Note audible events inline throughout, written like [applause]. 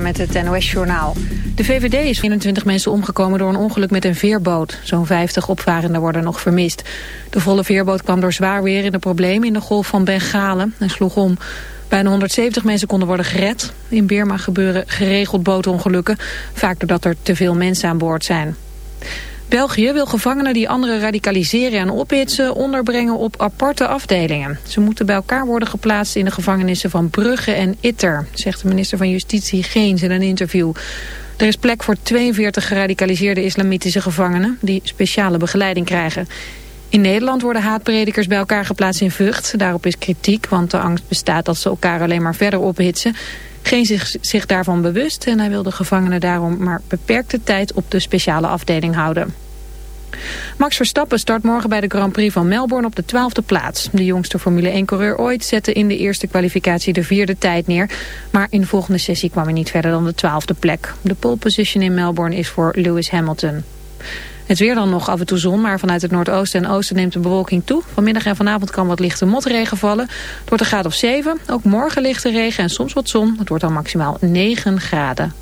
Met het NOS-journaal. De VVD is 21 mensen omgekomen door een ongeluk met een veerboot. Zo'n 50 opvarenden worden nog vermist. De volle veerboot kwam door zwaar weer in de problemen in de golf van Bengalen en sloeg om. Bijna 170 mensen konden worden gered. In Birma gebeuren geregeld bootongelukken, vaak doordat er te veel mensen aan boord zijn. België wil gevangenen die anderen radicaliseren en ophitsen onderbrengen op aparte afdelingen. Ze moeten bij elkaar worden geplaatst in de gevangenissen van Brugge en Itter, zegt de minister van Justitie Geens in een interview. Er is plek voor 42 geradicaliseerde islamitische gevangenen die speciale begeleiding krijgen. In Nederland worden haatpredikers bij elkaar geplaatst in Vught. Daarop is kritiek, want de angst bestaat dat ze elkaar alleen maar verder ophitsen. Geen zich, zich daarvan bewust en hij wil de gevangenen daarom maar beperkte tijd op de speciale afdeling houden. Max Verstappen start morgen bij de Grand Prix van Melbourne op de twaalfde plaats. De jongste Formule 1-coureur ooit zette in de eerste kwalificatie de vierde tijd neer. Maar in de volgende sessie kwam hij niet verder dan de twaalfde plek. De pole position in Melbourne is voor Lewis Hamilton. Het weer dan nog af en toe zon, maar vanuit het noordoosten en oosten neemt de bewolking toe. Vanmiddag en vanavond kan wat lichte motregen vallen. Het wordt een graad of 7. Ook morgen lichte regen en soms wat zon. Het wordt dan maximaal 9 graden.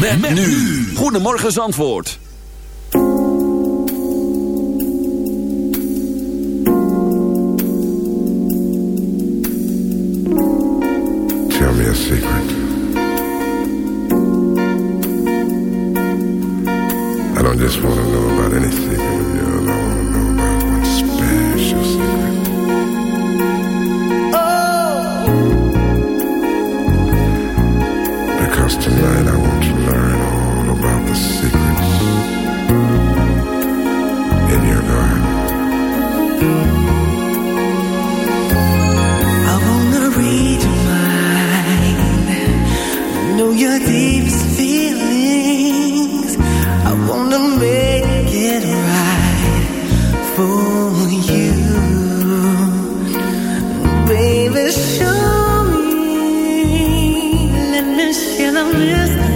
Met, nu. Goedemorgen Zandvoort. have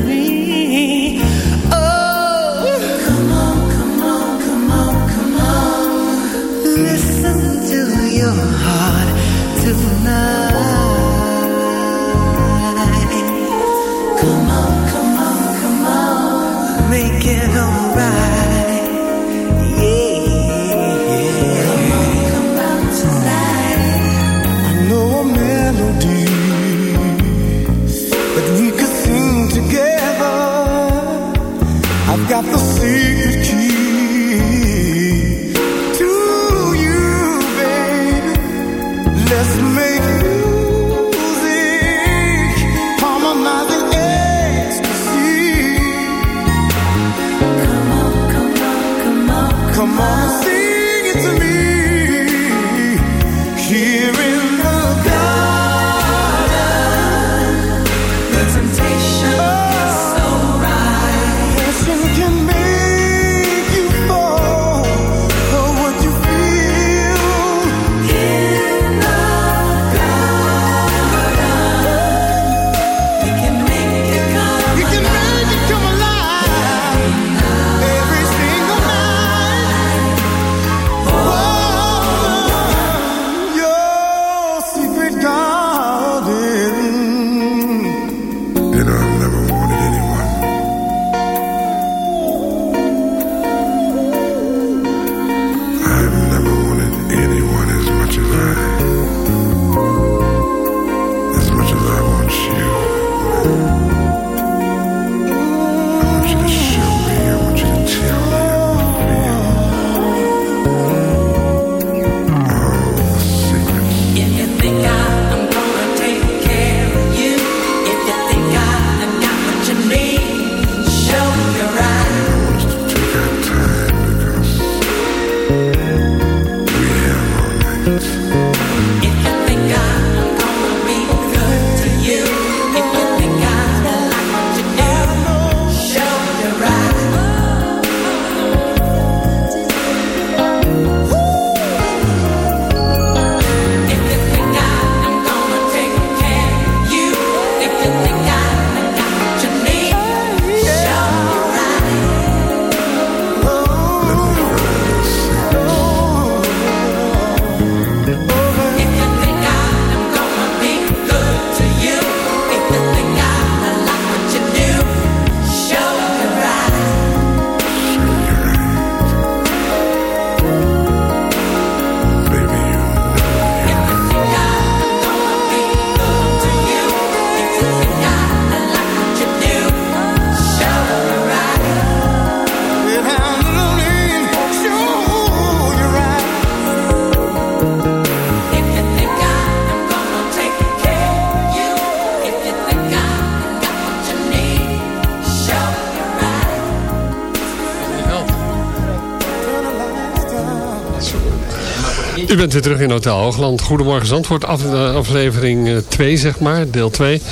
U bent weer terug in Hotel Hoogland. Goedemorgen Zandvoort, eh, aflevering 2 zeg maar, deel 2.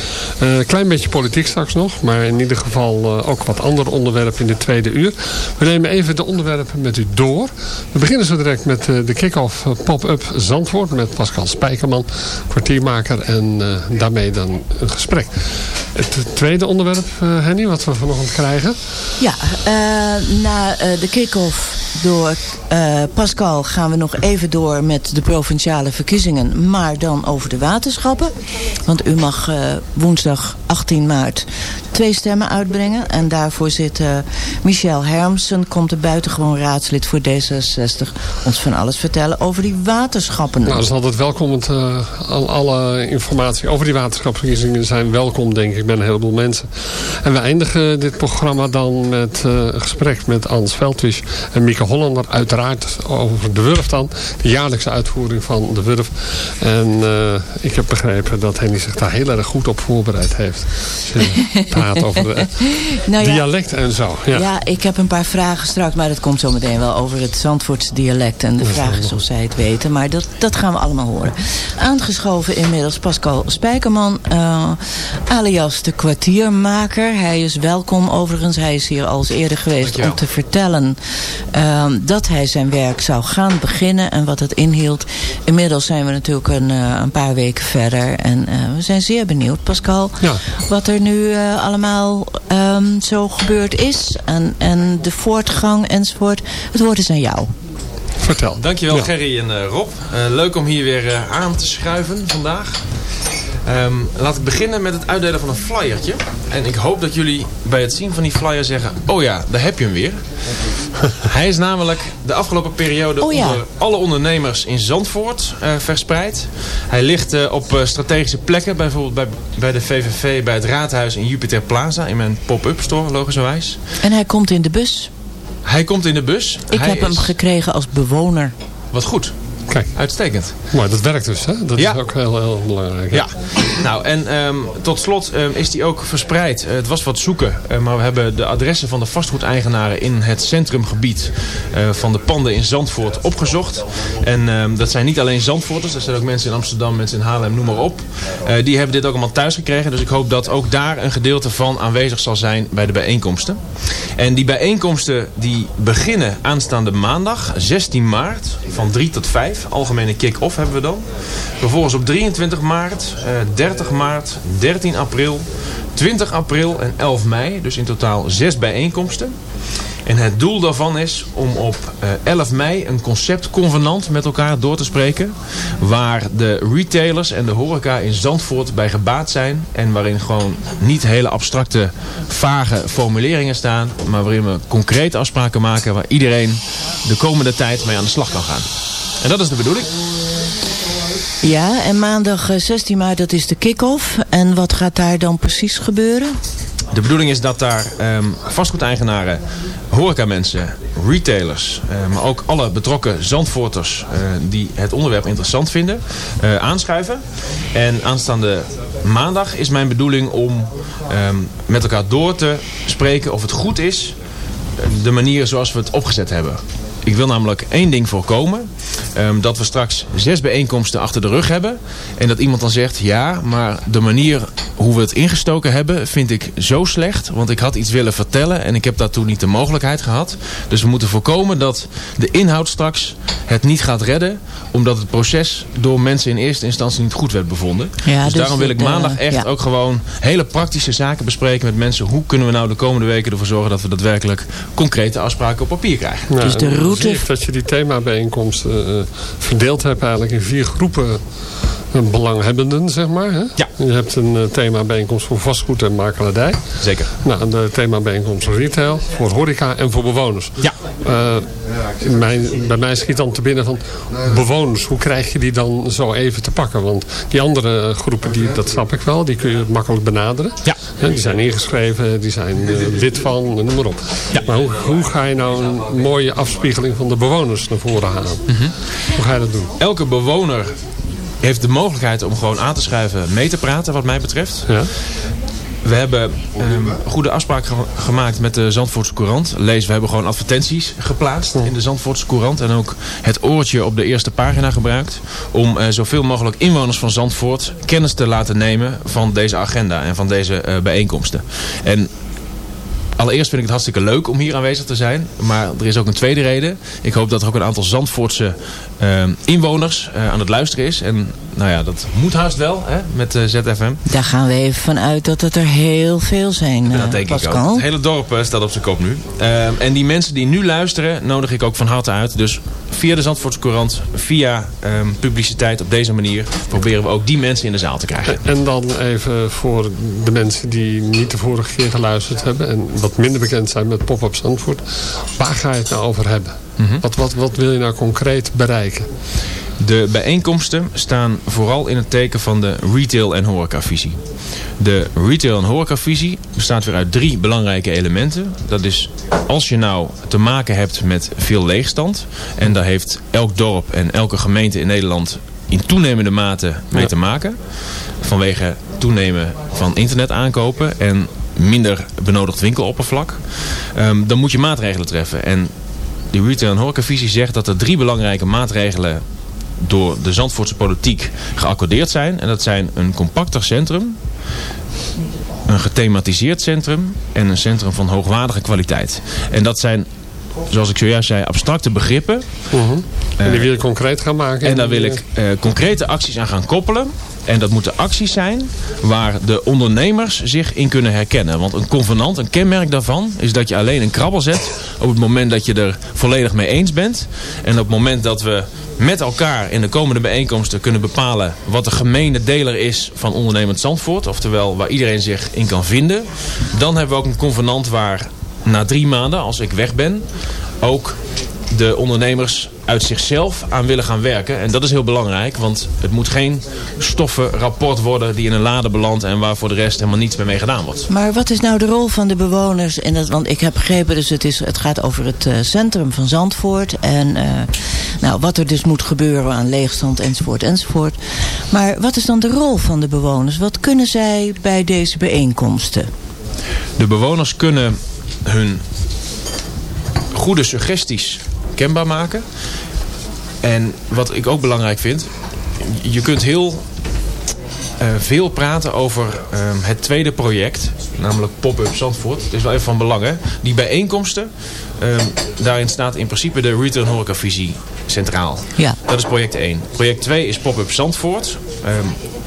klein beetje politiek straks nog, maar in ieder geval eh, ook wat andere onderwerpen in de tweede uur. We nemen even de onderwerpen met u door. We beginnen zo direct met eh, de kick-off eh, pop-up Zandvoort met Pascal Spijkerman, kwartiermaker en eh, daarmee dan een gesprek. Het tweede onderwerp, eh, Henny, wat we vanochtend krijgen. Ja, eh, na eh, de kick-off door eh, Pascal gaan we nog even door met de provinciale verkiezingen. Maar dan over de waterschappen. Want u mag eh, woensdag 18 maart twee stemmen uitbrengen. En daarvoor zit eh, Michel Hermsen, komt de buitengewoon raadslid voor D66, ons van alles vertellen over die waterschappen. Nou, dat is altijd welkom. Eh, al, alle informatie over die waterschapsverkiezingen zijn welkom, denk ik, bij een heleboel mensen. En we eindigen dit programma dan met eh, een gesprek met Ans Veldwisch en Mieke Hollander. Uiteraard over de Wurf dan. De jaarlijkse uitvoering van de Wurf. En ik heb begrepen dat Henny zich daar heel erg goed op voorbereid heeft. Praat over de [laughs] Nou ja, en zo. Ja. Ja, ik heb een paar vragen straks, maar dat komt zo meteen wel over het Zandvoortse dialect. En de vraag is of zij het weten, maar dat, dat gaan we allemaal horen. Aangeschoven inmiddels Pascal Spijkerman, eh, alias de kwartiermaker. Hij is welkom overigens, hij is hier al eens eerder geweest om te vertellen eh, dat hij zijn werk zou gaan beginnen en wat het inhield. Inmiddels zijn we natuurlijk een, eh, een paar weken verder en eh, we zijn zeer benieuwd, Pascal, Ja. Wat er nu eh, allemaal ehm, zo gebeurd is. En, en de voortgang enzovoort. Het woord is aan jou. Vertel. Dankjewel Ja. Gerry en eh, Rob. Eh, leuk om hier weer eh, aan te schuiven vandaag. Ehm, laat ik beginnen met het uitdelen van een flyertje. En ik hoop dat jullie bij het zien van die flyer zeggen... Oh ja, daar heb je hem weer. [laughs] Hij is namelijk de afgelopen periode Oh ja. onder alle ondernemers in Zandvoort eh, verspreid. Hij ligt eh, op eh, strategische plekken. Bijvoorbeeld bij, bij de VVV, bij het Raadhuis in Jupiter Plaza. In mijn pop-up store, logischerwijs. En hij komt in de bus. Hij komt in de bus. Ik Hij heb hem gekregen als bewoner. Wat goed. Kijk, Uitstekend. maar dat werkt dus. Hè? Dat Ja. is ook heel, heel belangrijk. hè? Ja, nou en ehm, tot slot ehm, is die ook verspreid. Eh, het was wat zoeken, eh, maar we hebben de adressen van de vastgoedeigenaren in het centrumgebied eh, van de panden in Zandvoort opgezocht. En ehm, dat zijn niet alleen Zandvoorters, er zijn ook mensen in Amsterdam, mensen in Haarlem, noem maar op. Die hebben dit ook allemaal thuis gekregen, dus ik hoop dat ook daar een gedeelte van aanwezig zal zijn bij de bijeenkomsten. En die bijeenkomsten die beginnen aanstaande maandag, 16 maart, van 3 tot 5. Algemene kick-off hebben we dan. Vervolgens op 23 maart, eh, 30 maart, 13 april, 20 april en 11 mei. Dus in totaal zes bijeenkomsten. En het doel daarvan is om op eh, 11 mei een conceptconvenant met elkaar door te spreken. Waar de retailers en de horeca in Zandvoort bij gebaat zijn. En waarin gewoon niet hele abstracte, vage formuleringen staan. Maar waarin we concrete afspraken maken waar iedereen de komende tijd mee aan de slag kan gaan. En dat is de bedoeling. Ja, en maandag eh, 16 maart, dat is de kick-off. En wat gaat daar dan precies gebeuren? De bedoeling is dat daar ehm, vastgoedeigenaren, horecamensen, retailers, eh, maar ook alle betrokken Zandvoorters eh, die het onderwerp interessant vinden, eh, aanschuiven. En aanstaande maandag is mijn bedoeling om ehm, met elkaar door te spreken of het goed is, eh, de manier zoals we het opgezet hebben. Ik wil namelijk één ding voorkomen. ehm, dat we straks zes bijeenkomsten achter de rug hebben. En dat iemand dan zegt, ja, maar de manier hoe we het ingestoken hebben... vind ik zo slecht. Want ik had iets willen vertellen en ik heb daartoe niet de mogelijkheid gehad. Dus we moeten voorkomen dat de inhoud straks het niet gaat redden. Omdat het proces door mensen in eerste instantie niet goed werd bevonden. Ja, dus, dus daarom wil ik het, eh, maandag echt ja. ook gewoon hele praktische zaken bespreken met mensen. Hoe kunnen we nou de komende weken ervoor zorgen dat we daadwerkelijk concrete afspraken op papier krijgen. Dus de route- zie ik dat je die themabijeenkomsten eh, verdeeld hebt eigenlijk in vier groepen. eh, belanghebbenden, zeg maar. Hè? Ja. Je hebt een uh, themabijeenkomst voor vastgoed en makelaardij. Zeker. Nou, de themabijeenkomst voor retail, voor horeca en voor bewoners. Ja. Eh, mijn, bij mij schiet dan te binnen van bewoners. Hoe krijg je die dan zo even te pakken? Want die andere groepen, die, dat snap ik wel. Die kun je makkelijk benaderen. Ja. Hè, die zijn ingeschreven, die zijn eh, lid van, noem maar op. Ja. Maar hoe, hoe ga je nou een mooie afspiegeling van de bewoners naar voren halen? Mhm. Hoe ga je dat doen? Elke bewoner heeft de mogelijkheid om gewoon aan te schuiven, mee te praten wat mij betreft. Ja. We hebben ehm, goede afspraken ge- gemaakt met de Zandvoortse Courant. Lees, we hebben gewoon advertenties geplaatst in de Zandvoortse Courant. En ook het oortje op de eerste pagina gebruikt. Om eh, zoveel mogelijk inwoners van Zandvoort kennis te laten nemen van deze agenda en van deze eh, bijeenkomsten. En Allereerst vind ik het hartstikke leuk om hier aanwezig te zijn. Maar er is ook een tweede reden. Ik hoop dat er ook een aantal Zandvoortse eh, inwoners eh, aan het luisteren is. En nou ja, dat moet haast wel hè, met eh, ZFM. Daar gaan we even van uit dat het er heel veel zijn, En eh, dat denk ik ook. Het hele dorp staat op zijn kop nu. Ehm, en die mensen die nu luisteren, nodig ik ook van harte uit. Dus via de Zandvoortse Courant, via ehm, publiciteit op deze manier... proberen we ook die mensen in de zaal te krijgen. En dan even voor de mensen die niet de vorige keer geluisterd hebben... en wat minder bekend zijn met Pop-Up Zandvoort. Waar ga je het nou over hebben? Mhm. wat, wat, wat wil je nou concreet bereiken? De bijeenkomsten staan vooral in het teken van de retail- en horecavisie. De retail- en horecavisie bestaat weer uit drie belangrijke elementen. Dat is als je nou te maken hebt met veel leegstand... en daar heeft elk dorp en elke gemeente in Nederland in toenemende mate mee Ja. te maken... vanwege toenemen van internet aankopen en minder benodigd winkeloppervlak... ehm, dan moet je maatregelen treffen. En die retail- en horecavisie zegt dat er drie belangrijke maatregelen door de Zandvoortse politiek geaccordeerd zijn. En dat zijn een compacter centrum, een gethematiseerd centrum en een centrum van hoogwaardige kwaliteit. En dat zijn, zoals ik zojuist zei, abstracte begrippen. en die wil je concreet gaan maken? En daar wil ik eh, concrete acties aan gaan koppelen. En dat moeten acties zijn waar de ondernemers zich in kunnen herkennen. Want een convenant, een kenmerk daarvan, is dat je alleen een krabbel zet op het moment dat je er volledig mee eens bent. En op het moment dat we met elkaar in de komende bijeenkomsten kunnen bepalen wat de gemene deler is van ondernemend Zandvoort. Oftewel waar iedereen zich in kan vinden. Dan hebben we ook een convenant waar na drie maanden, als ik weg ben, ook de ondernemers uit zichzelf aan willen gaan werken. En dat is heel belangrijk, want het moet geen stoffenrapport worden die in een lade belandt en waar voor de rest helemaal niets meer mee gedaan wordt. Maar wat is nou de rol van de bewoners? In dat, want ik heb begrepen, dus het, is, het gaat over het eh, centrum van Zandvoort. En eh, nou, wat er dus moet gebeuren aan leegstand enzovoort enzovoort. Maar wat is dan de rol van de bewoners? Wat kunnen zij bij deze bijeenkomsten? De bewoners kunnen hun goede suggesties kenbaar maken. En wat ik ook belangrijk vind, je kunt heel eh, veel praten over eh, het tweede project, namelijk Pop-Up Zandvoort. Het is wel even van belang, hè? Die bijeenkomsten, eh, daarin staat in principe de retail en horecavisie centraal. Ja. Dat is project 1. Project 2 is Pop-up Zandvoort. Ehm,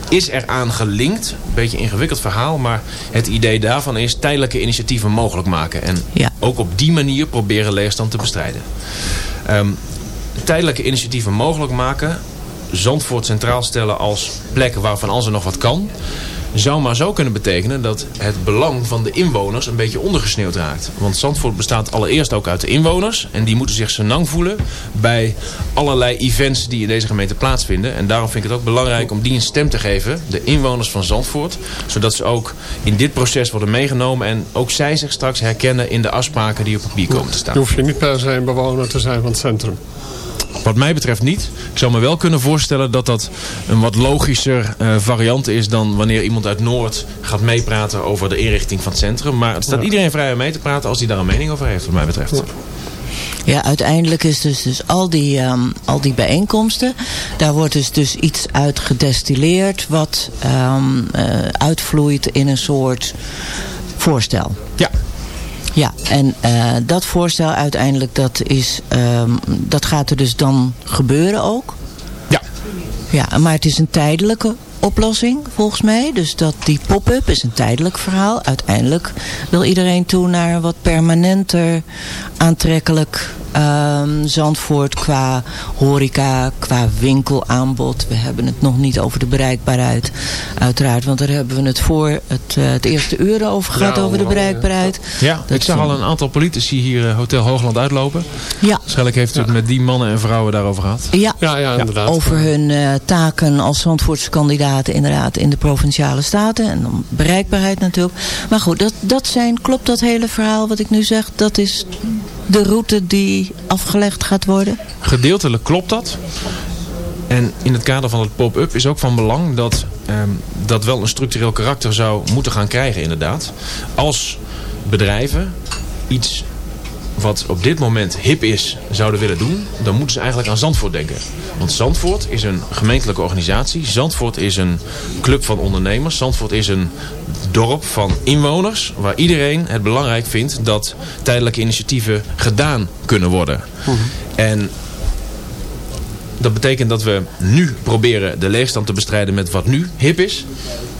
is eraan gelinkt. Een beetje een ingewikkeld verhaal. Maar het idee daarvan is tijdelijke initiatieven mogelijk maken. En Ja. ook op die manier proberen leegstand te bestrijden. Ehm, tijdelijke initiatieven mogelijk maken. Zandvoort centraal stellen als plek waarvan als er nog wat kan. Zou maar zo kunnen betekenen dat het belang van de inwoners een beetje ondergesneeuwd raakt. Want Zandvoort bestaat allereerst ook uit de inwoners. En die moeten zich senang voelen bij allerlei events die in deze gemeente plaatsvinden. En daarom vind ik het ook belangrijk om die een stem te geven. De inwoners van Zandvoort. Zodat ze ook in dit proces worden meegenomen. En ook zij zich straks herkennen in de afspraken die op papier komen te staan. Je hoeft je niet per se een bewoner te zijn van het centrum. Wat mij betreft niet. Ik zou me wel kunnen voorstellen dat dat een wat logischer eh, variant is dan wanneer iemand uit Noord gaat meepraten over de inrichting van het centrum. Maar het staat iedereen vrij om mee te praten als hij daar een mening over heeft, wat mij betreft. Ja, uiteindelijk is dus, dus al, die, ehm, al die bijeenkomsten, daar wordt dus, dus iets uit gedestilleerd wat ehm, eh, uitvloeit in een soort voorstel. Ja. En eh, dat voorstel uiteindelijk, dat, is, ehm, dat gaat er dus dan gebeuren ook. Ja. Ja, maar het is een tijdelijke oplossing volgens mij. Dus dat die pop-up is een tijdelijk verhaal. Uiteindelijk wil iedereen toe naar een wat permanenter aantrekkelijk ehm, Zandvoort qua horeca, qua winkelaanbod. We hebben het nog niet over de bereikbaarheid uiteraard. Want daar hebben we het voor het, eh, het eerste uur over gehad, Ja, over de andere, bereikbaarheid. Ja, ik zag al een aantal politici hier eh, Hotel Hoogland uitlopen. Ja. Waarschijnlijk heeft u het met die mannen en vrouwen daarover gehad. Ja, Ja, ja, inderdaad. over hun eh, taken als Zandvoortse kandidaten inderdaad in de provinciale staten. En dan bereikbaarheid natuurlijk. Maar goed, dat, dat zijn, klopt dat hele verhaal wat ik nu zeg? Dat is de route die afgelegd gaat worden? Gedeeltelijk klopt dat. En in het kader van het pop-up is ook van belang dat ehm, dat wel een structureel karakter zou moeten gaan krijgen inderdaad. Als bedrijven iets wat op dit moment hip is zouden willen doen, dan moeten ze eigenlijk aan Zandvoort denken. Want Zandvoort is een gemeentelijke organisatie. Zandvoort is een club van ondernemers. Zandvoort is een dorp van inwoners waar iedereen het belangrijk vindt dat tijdelijke initiatieven gedaan kunnen worden. En dat betekent dat we nu proberen de leegstand te bestrijden met wat nu hip is.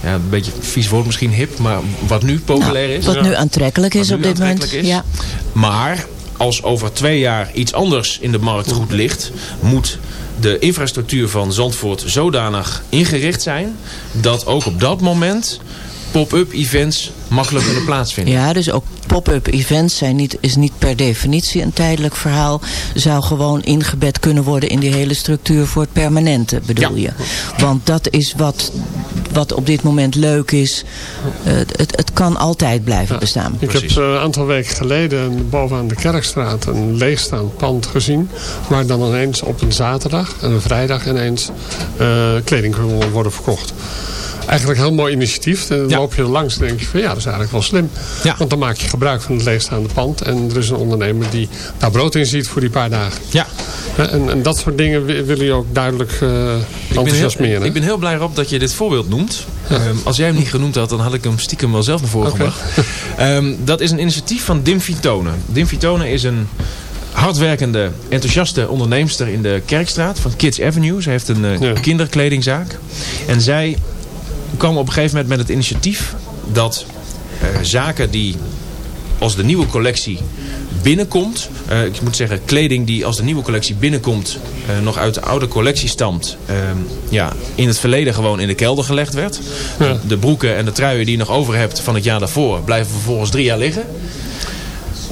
Ja, een beetje een vies woord misschien hip, maar wat nu populair is. Wat nu aantrekkelijk is op dit moment. is. Ja. Maar als over twee jaar iets anders in de markt goed ligt... moet de infrastructuur van Zandvoort zodanig ingericht zijn... dat ook op dat moment pop-up events makkelijk kunnen plaatsvinden. Ja, dus ook pop-up events zijn niet, is niet per definitie een tijdelijk verhaal. Zou gewoon ingebed kunnen worden in die hele structuur voor het permanente, bedoel je? Want dat is wat, wat op dit moment leuk is. Eh, het, het kan altijd blijven bestaan. Ik heb eh, een aantal weken geleden bovenaan de Kerkstraat een leegstaand pand gezien. Waar dan ineens op een zaterdag en een vrijdag ineens eh, kleding kon worden verkocht. Eigenlijk een heel mooi initiatief. En dan loop je er langs en denk je van ja, dat is eigenlijk wel slim. Want dan maak je gebruik van het leegstaande pand. En er is een ondernemer die daar brood in ziet voor die paar dagen. Ja. En, en dat soort dingen wi- willen je ook duidelijk eh Ik ben, heel, enthousiasmeren. ik ben heel blij Rob dat je dit voorbeeld noemt. Ehm, als jij hem niet genoemd had, dan had ik hem stiekem wel zelf naar voren gebracht. Ehm, dat is een initiatief van Dim Vitone. Dim Vitone is een hardwerkende, enthousiaste onderneemster in de Kerkstraat van Kids Avenue. Ze heeft een eh, kinderkledingzaak. En zij kwam op een gegeven moment met het initiatief dat eh, zaken die als de nieuwe collectie binnenkomt. eh, ik moet zeggen, kleding die als de nieuwe collectie binnenkomt... eh, nog uit de oude collectie stamt... ja, in het verleden gewoon in de kelder gelegd werd. De broeken en de truien die je nog over hebt van het jaar daarvoor... blijven vervolgens drie jaar liggen.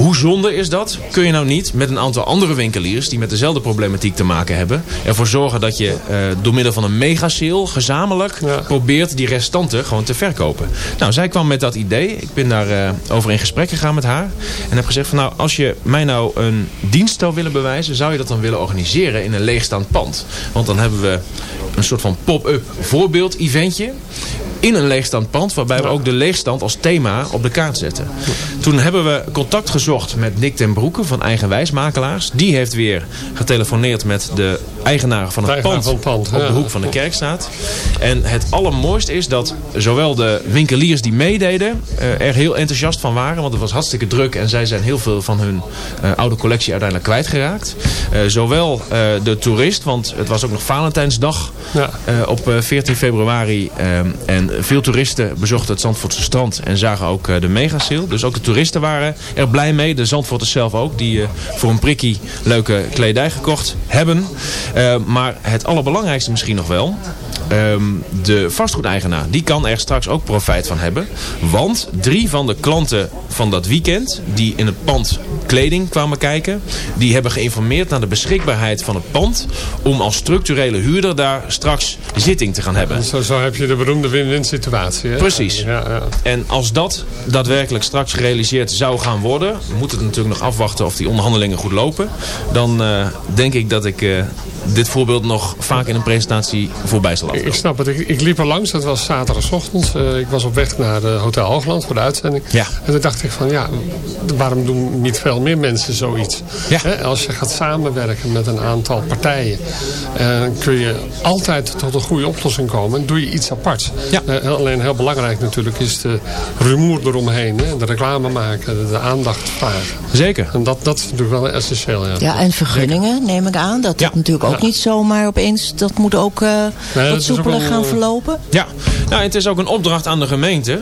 Hoe zonde is dat? Kun je nou niet met een aantal andere winkeliers... die met dezelfde problematiek te maken hebben... ervoor zorgen dat je eh, door middel van een megasale... gezamenlijk probeert die restanten gewoon te verkopen. Nou, zij kwam met dat idee. Ik ben daar eh, over in gesprek gegaan met haar. En heb gezegd van nou, als je mij nou een dienst zou willen bewijzen... zou je dat dan willen organiseren in een leegstaand pand. Want dan hebben we een soort van pop-up voorbeeld-eventje in een leegstand pand. Waarbij we ook de leegstand als thema op de kaart zetten. Toen hebben we contact gezocht met Nick ten Broeke van Eigenwijsmakelaars. Die heeft weer getelefoneerd met de eigenaren van het eigenaar pand, van het pand, op de hoek van de Kerkstraat. En het allermooiste is dat zowel de winkeliers die meededen eh, er heel enthousiast van waren. Want het was hartstikke druk en zij zijn heel veel van hun eh, oude collectie uiteindelijk kwijtgeraakt. Eh, zowel de toerist, want het was ook nog Valentijnsdag Ja. op eh, 14 februari. eh, en veel toeristen bezochten het Zandvoortse strand en zagen ook eh, de megasale. Dus ook de toeristen waren er blij mee. De Zandvoorters zelf ook, die eh, voor een prikkie leuke kledij gekocht hebben. Eh, maar het allerbelangrijkste misschien nog wel. Ehm, de vastgoedeigenaar, die kan er straks ook profijt van hebben. Want drie van de klanten van dat weekend, die in het pand kleding kwamen kijken, die hebben geïnformeerd naar de beschikbaarheid van het pand om als structurele huurder daar straks zitting te gaan hebben. Zo, zo heb je de beroemde win-win situatie. Hè? Precies. Ja, ja. En als dat daadwerkelijk straks gerealiseerd zou gaan worden, we moeten het natuurlijk nog afwachten of die onderhandelingen goed lopen, dan eh, denk ik dat ik eh, dit voorbeeld nog vaak in een presentatie voorbij zal Ik, laten. ik snap het. Ik, ik liep er langs. Het was zaterdagochtend. Eh, ik was op weg naar de Hotel Hoogland voor de uitzending. Ja. En toen dacht ik van ja, waarom doen niet veel meer mensen zoiets? Ja. Hè, als je gaat samenwerken met een aantal partijen, eh, kun je altijd tot een goede oplossing komen. En doe je iets aparts. Ja. Eh, alleen heel belangrijk natuurlijk is de rumoer eromheen. Hè? De reclame maken, de aandacht vragen. Zeker. En dat, dat is natuurlijk wel essentieel. Ja. Ja, en vergunningen neem ik aan. Dat Ja. dat natuurlijk ook Niet zomaar opeens... Dat moet ook eh, wat soepeler gaan verlopen. Ja, nou, het is ook een opdracht aan de gemeente.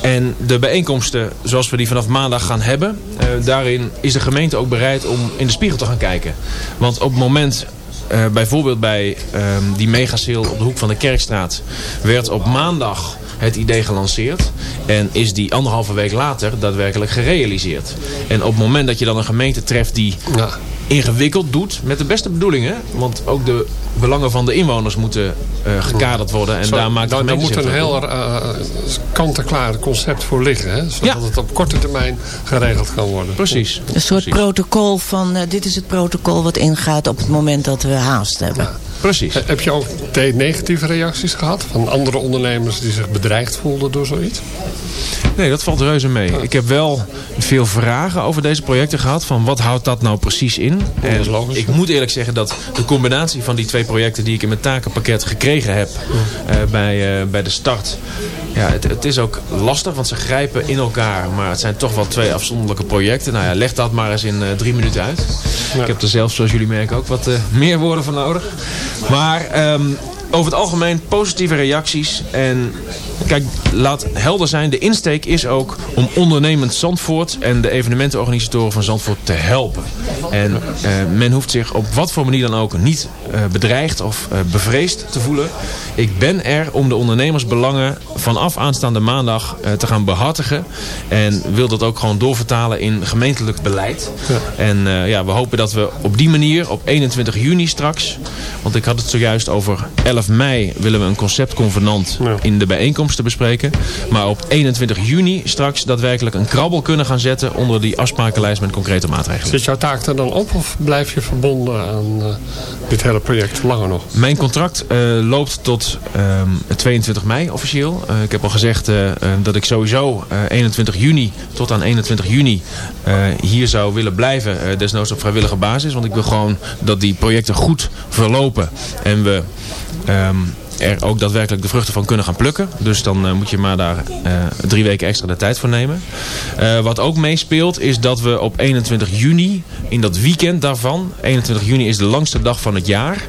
En de bijeenkomsten zoals we die vanaf maandag gaan hebben... eh, daarin is de gemeente ook bereid om in de spiegel te gaan kijken. Want op het moment... eh, bijvoorbeeld bij ehm, die megasale op de hoek van de Kerkstraat... werd op maandag het idee gelanceerd. En is die anderhalve week later daadwerkelijk gerealiseerd. En op het moment dat je dan een gemeente treft die Ja. Ingewikkeld doet... met de beste bedoelingen... want ook de belangen van de inwoners moeten eh, gekaderd worden. En Zo, daar maakt de daar, daar moet een heel uh, kant-en-klaar concept voor liggen. Hè? Zodat Ja. het op korte termijn geregeld kan worden. Precies. Een soort Precies. protocol van... eh, dit is het protocol wat ingaat op het moment dat we haast hebben. Precies. He- Heb je ook negatieve reacties gehad van andere ondernemers die zich bedreigd voelden door zoiets? Nee, dat valt reuze mee. Ik heb wel veel vragen over deze projecten gehad. Van wat houdt dat nou precies in? dat is En logisch. ik moet eerlijk zeggen dat de combinatie van die twee projecten die ik in mijn takenpakket gekregen heb eh, bij, eh, bij de start. Ja, het, het is ook lastig, want ze grijpen in elkaar. Maar het zijn toch wel twee afzonderlijke projecten. Nou ja, leg dat maar eens in eh, drie minuten uit. Ik heb er zelf, zoals jullie merken, ook wat meer woorden voor nodig. Maar ehm, over het algemeen positieve reacties. En kijk, laat helder zijn. De insteek is ook om ondernemend Zandvoort en de evenementenorganisatoren van Zandvoort te helpen. En eh, men hoeft zich op wat voor manier dan ook niet eh, bedreigd of eh, bevreesd te voelen. Ik ben er om de ondernemersbelangen vanaf aanstaande maandag te gaan behartigen. En wil dat ook gewoon doorvertalen in gemeentelijk beleid. En ja, we hopen dat we op die manier op 21 juni straks... want ik had het zojuist over 11 mei willen we een conceptconvenant Ja. in de bijeenkomsten bespreken. Maar op 21 juni straks daadwerkelijk een krabbel kunnen gaan zetten... onder die afsprakenlijst met concrete maatregelen. Zit jouw taak er dan op of blijf je verbonden aan eh, dit hele project langer nog? Mijn contract eh, loopt tot ehm, 22 mei officieel. Eh, ik heb al gezegd dat ik sowieso eh, 21 juni tot aan 21 juni hier zou willen blijven. desnoods op vrijwillige basis. Want ik wil gewoon dat die projecten goed verlopen. En we ehm, er ook daadwerkelijk de vruchten van kunnen gaan plukken. Dus dan eh, moet je maar daar eh, drie weken extra de tijd voor nemen. Eh, wat ook meespeelt is dat we op 21 juni, in dat weekend daarvan... 21 juni is de langste dag van het jaar...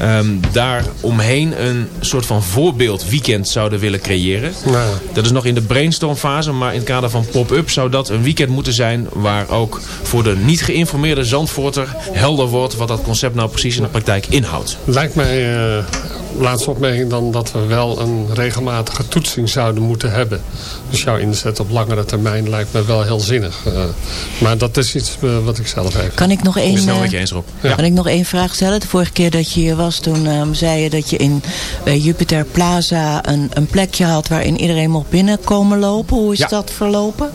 ehm, daar omheen een soort van voorbeeldweekend zouden willen creëren. Nou, Dat is nog in de brainstormfase, maar in het kader van pop-up zou dat een weekend moeten zijn... waar ook voor de niet geïnformeerde Zandvoorter helder wordt wat dat concept nou precies in de praktijk inhoudt. lijkt mij, laatste opmerking dan, dat we wel een regelmatige toetsing zouden moeten hebben. Dus jouw inzet op langere termijn lijkt me wel heel zinnig. Eh, maar dat is iets eh, wat ik zelf even... Kan ik nog één... het snel eh, met je eens, Rob. Kan ik nog één vraag stellen? De vorige keer dat je hier was, toen ehm, zei je dat je in, bij Jupiter Plaza een, een plekje had waarin iedereen mocht binnenkomen lopen. Hoe is Ja. dat verlopen?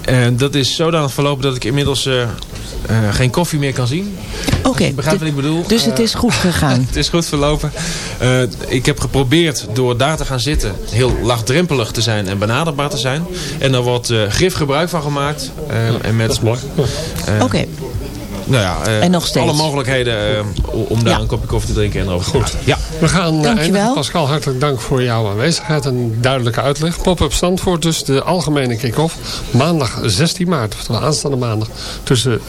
En dat is zodanig verlopen dat ik inmiddels eh, geen koffie meer kan zien. Oké, je begrijpt wat ik bedoel. dus het Eh, is goed gegaan. [laughs] het is goed verlopen. Eh, ik heb geprobeerd door daar te gaan zitten heel laagdrempelig te zijn en benaderbaar te zijn. En er wordt eh grif gebruik van gemaakt. Eh, en met, Dat is mooi. Oké, nou ja, eh, En nog steeds. alle mogelijkheden eh, om daar Ja. een kopje koffie te drinken en erover te praten. Ja. We gaan eh, Dankjewel. eindigen. Pascal, hartelijk dank voor jouw aanwezigheid en duidelijke uitleg. Pop-up Zandvoort, dus de algemene kick-off. Maandag 16 maart, oftewel aanstaande maandag, tussen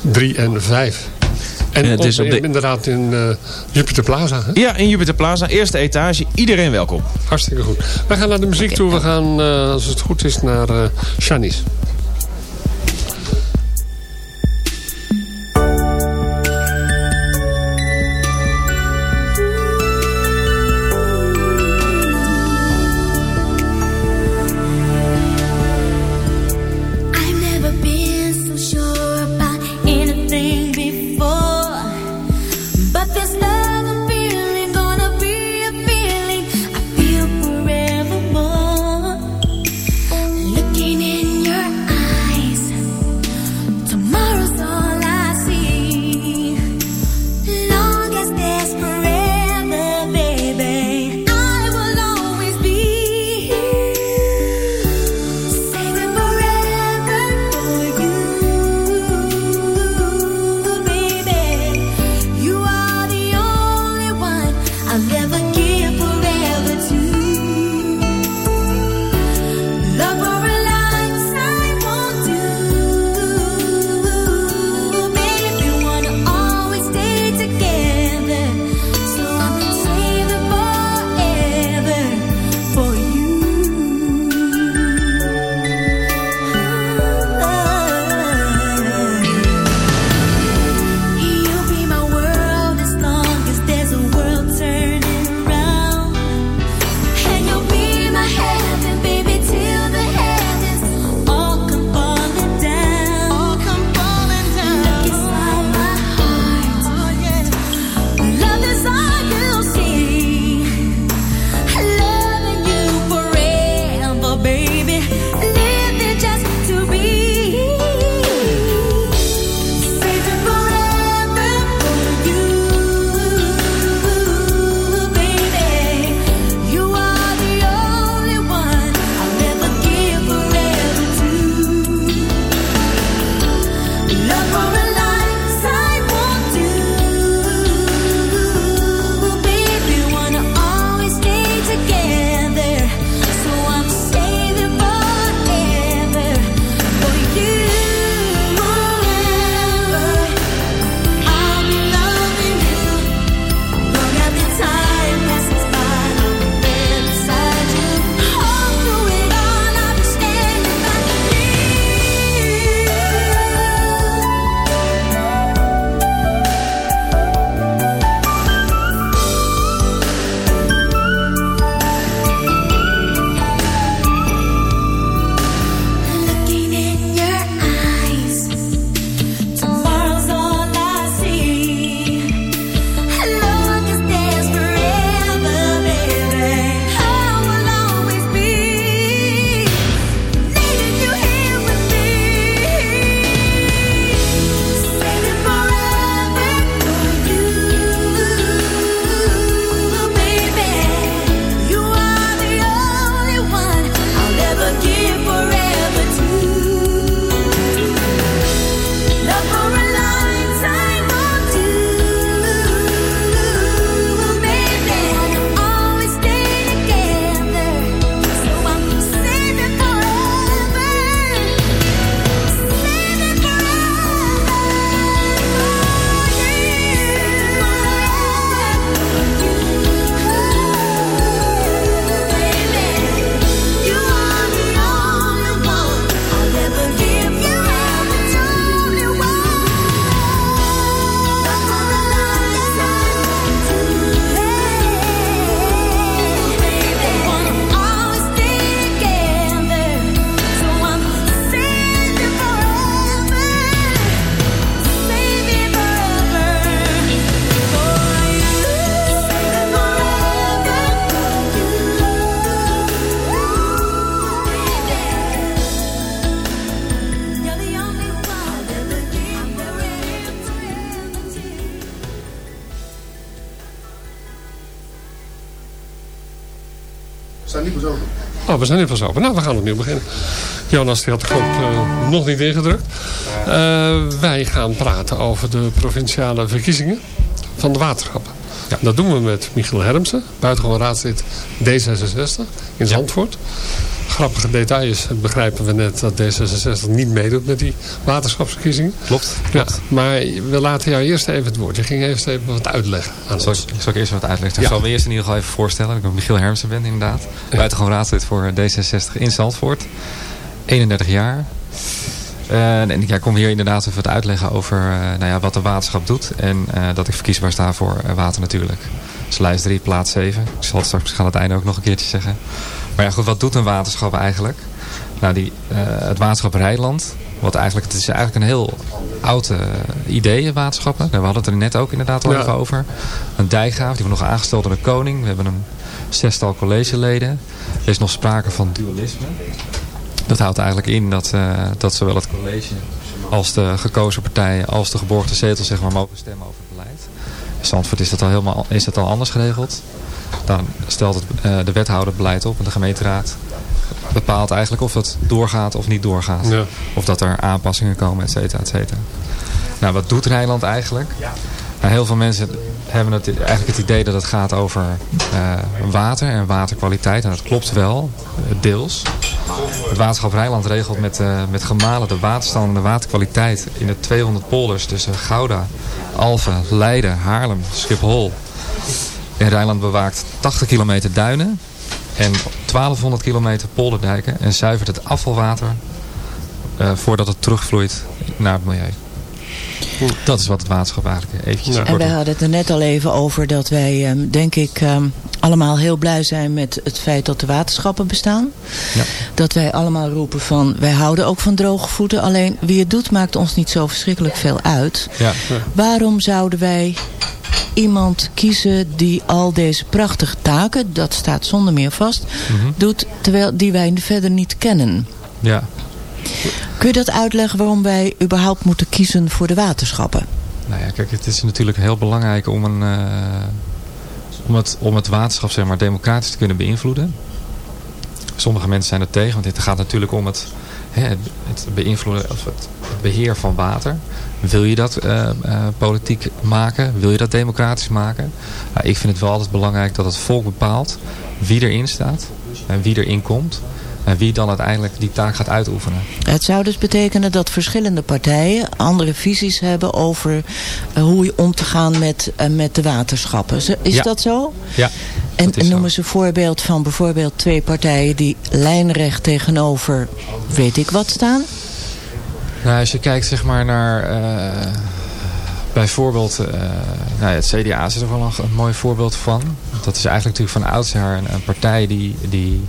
3 en 5. En En het is op, op de- inderdaad in eh, Jupiter Plaza. Hè? ja, in Jupiter Plaza, eerste etage. Iedereen welkom. Hartstikke goed. We gaan naar de muziek toe. We gaan, eh, als het goed is, naar eh Shanice. We zijn nu pas open. Nou, we gaan opnieuw beginnen. Jonas die had de knop eh, nog niet ingedrukt. Eh, wij gaan praten over de provinciale verkiezingen van de waterschappen. Dat doen we met Michiel Hermsen, buitengewoon raadslid D66 in Zandvoort. Grappige detail is, begrijpen we net, dat D66 niet meedoet met die waterschapsverkiezingen. Klopt. Ja, maar we laten jou eerst even het woord. Je ging eerst even wat uitleggen. Aan Zal ik, zal ik eerst wat uitleggen? Ja. Ik zal me eerst in ieder geval even voorstellen. dat Ik ben Michiel Hermsen ben inderdaad. Buitengewoon raadslid voor D66 in Zandvoort. 31 jaar. Eh, en ik kom hier inderdaad even wat uitleggen over eh, nou ja, wat de waterschap doet. En eh, dat ik verkiesbaar sta voor water natuurlijk. Dus lijst 3, plaats 7. Ik zal het straks aan het einde ook nog een keertje zeggen. Maar ja goed, wat doet een waterschap eigenlijk? Nou, die, eh, het waterschap Rijnland. Wat eigenlijk, het is eigenlijk een heel oud eh, idee, waterschappen. We hadden het er net ook inderdaad al Ja. even over. Een dijkgraaf, die wordt nog aangesteld door de koning. We hebben een zestal collegeleden. Er is nog sprake van dualisme. Dat houdt eigenlijk in dat, eh, dat zowel het college als de gekozen partijen als de geborgde zetels zeg maar, mogen stemmen over het beleid. In Zandvoort is dat al, helemaal, is dat al anders geregeld. Dan stelt het, eh, de wethouder beleid op en de gemeenteraad bepaalt eigenlijk of het doorgaat of niet doorgaat. Ja. Of dat er aanpassingen komen, et cetera, et cetera. Nou, wat doet Rijnland eigenlijk? Nou, heel veel mensen hebben het, eigenlijk het idee dat het gaat over eh, water en waterkwaliteit. En dat klopt wel, eh, deels. Het waterschap Rijnland regelt met, met gemalen de waterstand en de waterkwaliteit in de 200 polders tussen Gouda, Alphen, Leiden, Haarlem, Schiphol. En Rijnland bewaakt 80 kilometer duinen en 1200 kilometer polderdijken en zuivert het afvalwater eh, voordat het terugvloeit naar het milieu. Dat is wat het waterschap eigenlijk eventjes En kort wij hadden het er net al even over dat wij, ehm, denk ik, ehm, allemaal heel blij zijn met het feit dat de waterschappen bestaan. Ja. Dat wij allemaal roepen van, wij houden ook van droge voeten. Alleen wie het doet maakt ons niet zo verschrikkelijk veel uit. Ja. Waarom zouden wij iemand kiezen die al deze prachtige taken, dat staat zonder meer vast, Mhm. doet terwijl die wij verder niet kennen? Ja. Kun je dat uitleggen waarom wij überhaupt moeten kiezen voor de waterschappen? Nou ja, kijk, het is natuurlijk heel belangrijk om, een, eh, om, het, om het waterschap zeg maar, democratisch te kunnen beïnvloeden. Sommige mensen zijn er tegen, want dit gaat natuurlijk om het, het- het beheer van water. Wil je dat eh, eh, politiek maken? Wil je dat democratisch maken? Nou, ik vind het wel altijd belangrijk dat het volk bepaalt wie erin staat en wie erin komt. En wie dan uiteindelijk die taak gaat uitoefenen. Het zou dus betekenen dat verschillende partijen andere visies hebben over eh, hoe je om te gaan met, eh, met de waterschappen. Is Ja. dat zo? Ja, En noemen ze een voorbeeld van bijvoorbeeld twee partijen die lijnrecht tegenover weet ik wat staan? Nou, als je kijkt zeg maar naar eh, bijvoorbeeld nou ja, het CDA is er wel een, een mooi voorbeeld van. Dat is eigenlijk natuurlijk van oudsher een, een partij die, die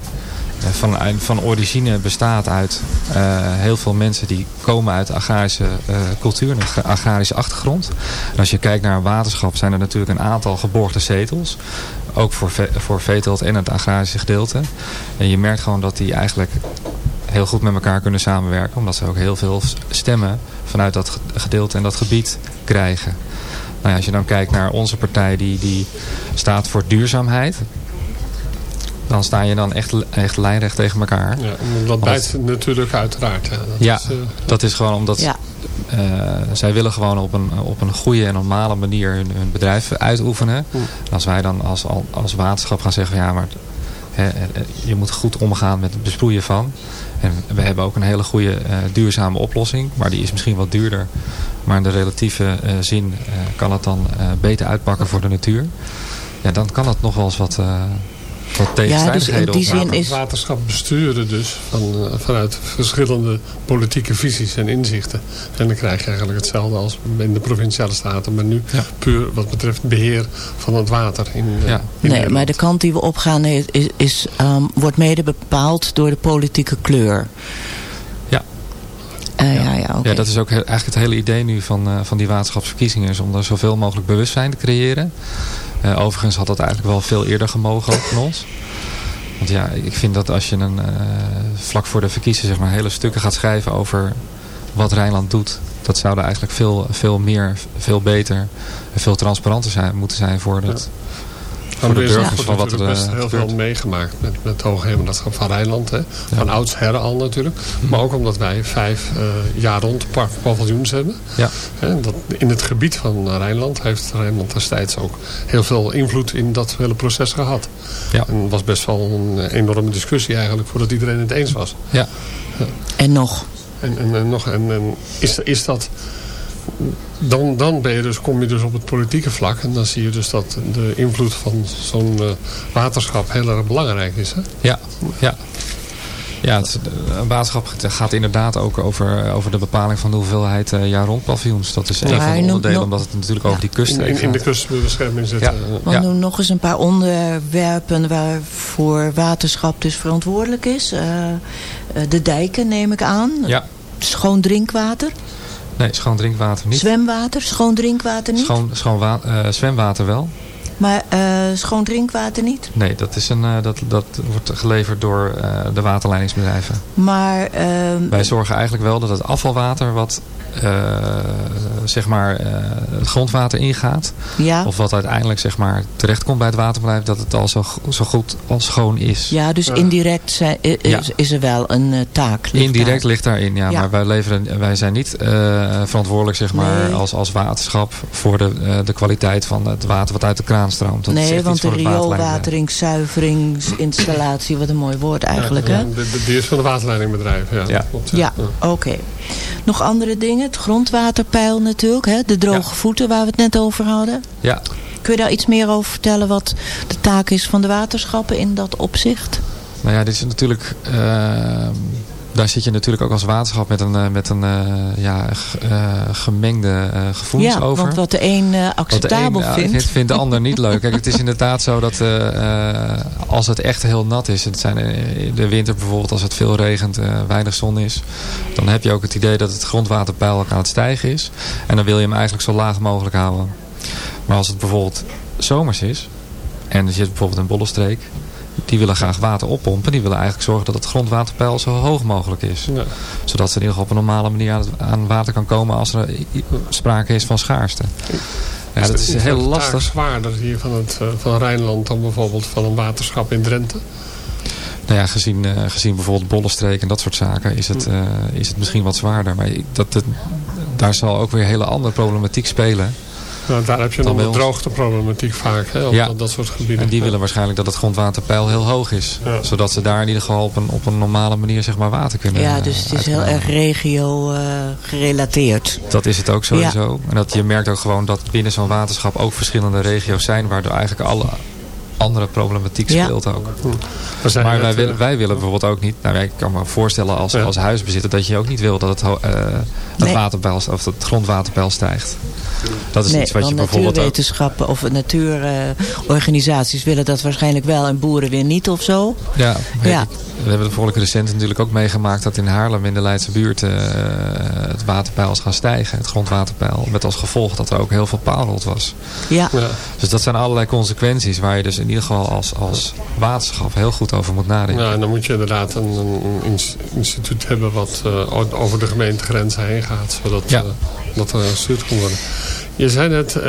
van, van origine bestaat uit eh, heel veel mensen die komen uit de agrarische eh, cultuur, een ag- agrarische achtergrond. Als je kijkt naar een waterschap zijn er natuurlijk een aantal geborgde zetels. Ook voor, voor veeteelt en het agrarische gedeelte. En je merkt gewoon dat die eigenlijk heel goed met elkaar kunnen samenwerken. Omdat ze ook heel veel stemmen vanuit dat ge- gedeelte en dat gebied krijgen. Nou ja, als je dan kijkt naar onze partij die, die staat voor duurzaamheid. Dan sta je dan echt, echt lijnrecht tegen elkaar. Ja, dat bijt natuurlijk uiteraard. hè. Dat ja, is, eh, dat is gewoon omdat Ja. eh, zij willen gewoon op een, op een goede en normale manier hun, hun bedrijf uitoefenen. Hm. En Als wij dan als, als waterschap gaan zeggen, ja maar hè, je moet goed omgaan met het besproeien van. En we hebben ook een hele goede eh, duurzame oplossing, maar die is misschien wat duurder. Maar in de relatieve eh, zin eh, kan het dan eh, beter uitpakken voor de natuur. Ja, dan kan het nog wel eens wat, wat tegenstrijdigheden dus in die zin is- Waterschap besturen dus van, eh, vanuit verschillende politieke visies en inzichten. En dan krijg je eigenlijk hetzelfde als in de provinciale staten. Maar nu Ja. puur wat betreft beheer van het water. In, eh, Ja. in Nee, Nederland. maar de kant die we opgaan is, is, is, ehm, wordt mede bepaald door de politieke kleur. Ja. Eh, ja, ja, dat is ook eigenlijk het hele idee nu van, eh, van die waterschapsverkiezingen. Is om er zoveel mogelijk bewustzijn te creëren. Eh, overigens had dat eigenlijk wel veel eerder gemogen ook van ons. Want ja, ik vind dat als je een, eh, vlak voor de verkiezingen zeg maar, hele stukken gaat schrijven over wat Rijnland doet. Dat zou er eigenlijk veel, veel meer, veel beter en veel transparanter zijn, moeten zijn voor, het, voor de burgers van wat er natuurlijk best eh, heel veel meegemaakt met, met het Hoogheemraadschap van Rijnland. Hè. Van oudsher al natuurlijk. Mhm. Maar ook omdat wij vijf eh, jaar rond paviljoens hebben. Ja. Hè, dat, in het gebied van Rijnland heeft Rijnland destijds ook heel veel invloed in dat hele proces gehad. Ja. En het was best wel een enorme discussie eigenlijk voordat iedereen het eens was. Ja. En nog. En, en, en nog, en, en is, is dat... Dan, dan ben je dus, kom je dus op het politieke vlak. En dan zie je dus dat de invloed van zo'n eh, waterschap heel erg belangrijk is. Hè? Ja, ja. Ja, het, een waterschap gaat inderdaad ook over, over de bepaling van de hoeveelheid uh, jaar rond paviljoens. Dat is een Ja, van de onderdelen, omdat het natuurlijk over die kust In, in, in de kustbescherming zit. Ja. eh, We noemen nog eens een paar onderwerpen waarvoor waterschap dus verantwoordelijk is. Eh, eh, de dijken neem ik aan. Ja. Schoon drinkwater. Nee, schoon drinkwater niet. Zwemwater. Schoon drinkwater niet. Schoon, schoon eh, zwemwater wel. Maar eh, schoon drinkwater niet. Nee, dat, is een, eh, dat, dat wordt geleverd door de waterleidingsbedrijven. Maar ehm, Wij zorgen eigenlijk wel dat het afvalwater wat zeg maar, eh, het grondwater ingaat. Ja. Of wat uiteindelijk zeg maar, terechtkomt bij het waterbedrijf. Dat het al zo, zo goed als schoon is. ja, dus indirect zijn, is, Ja. is er wel een eh, taak. ligt Indirect daar. ligt daarin, ja. Ja. Maar wij, leveren, wij zijn niet eh, verantwoordelijk zeg maar, Nee. als, als waterschap voor de, eh, de kwaliteit van het water wat uit de kraan stroomt. Dat nee, want de voor het waterleidingbedrijf. rioolwatering, zuiveringsinstallatie, wat een mooi woord eigenlijk, ja, hè? de- de- Die is van de waterleidingbedrijf. Ja, Ja. Ja, oké. Nog andere dingen? Het grondwaterpeil natuurlijk, hè? De droge voeten waar we het net over hadden. Ja, Kun je daar iets meer over vertellen wat de taak is van de waterschappen in dat opzicht? nou ja, dit is natuurlijk... eh, daar zit je natuurlijk ook als waterschap met een, eh, met een eh, ja, eh, gemengde gevoelens ja, over. want wat de een eh, Wat de acceptabel een, vindt. vindt, vindt de ander niet leuk. Kijk, het is [laughs] inderdaad zo dat als het echt heel nat is. Het zijn in de winter bijvoorbeeld als het veel regent, weinig zon is. Dan heb je ook het idee dat het grondwaterpeil ook aan het stijgen is. En dan wil je hem eigenlijk zo laag mogelijk houden. Maar als het bijvoorbeeld zomers is. En er zit bijvoorbeeld een bollenstreek. Die willen graag water oppompen. Die willen eigenlijk zorgen dat het grondwaterpeil zo hoog mogelijk is. Ja. Zodat ze in ieder geval op een normale manier aan, water kan komen als er sprake is van schaarste. Ja, dat is heel lastig. zwaarder hier van, het, eh, van Rijnland dan bijvoorbeeld van een waterschap in Drenthe? Nou ja, gezien, eh, gezien bijvoorbeeld bollenstreek en dat soort zaken is het, eh, is het misschien wat zwaarder. Maar dat, dat, daar zal ook weer hele andere problematiek spelen. Nou, daar heb je Dan ons. droogteproblematiek vaak, hè, op Ja. dat, dat soort gebieden. En die willen waarschijnlijk dat het grondwaterpeil heel hoog is. Ja. Zodat ze daar in ieder geval op een, op een normale manier zeg maar, water kunnen Ja, eh, dus het is uit heel erg regio eh, gerelateerd. Dat is het ook sowieso. En dat, je merkt ook gewoon dat binnen zo'n waterschap ook verschillende regio's zijn. Waardoor eigenlijk alle andere problematiek Ja. speelt ook. We zijn Maar wij, eh, willen, wij willen bijvoorbeeld ook niet... Nou, ik kan me voorstellen als, Ja. als huisbezitter... dat je ook niet wil dat het, eh, het, Nee. waterpeil, of het grondwaterpeil stijgt. Dat is nee, iets wat je bijvoorbeeld ook... natuurwetenschappen of natuurorganisaties willen dat waarschijnlijk wel en boeren weer niet of zo. Ja, Ja. we hebben de vorige recent natuurlijk ook meegemaakt... dat in Haarlem in de Leidse buurt... eh, het waterpeil is gaan stijgen. Het grondwaterpeil. Met als gevolg dat er ook heel veel paalrot was. Ja, ja. Dus dat zijn allerlei consequenties... waar je dus in ieder geval als, als waterschap heel goed over moet nadenken. Ja, en dan moet je inderdaad een, een ins- instituut hebben wat eh, over de gemeentegrenzen heen gaat. Zodat Ja. Dat er gestuurd kan worden. Je zei net, eh,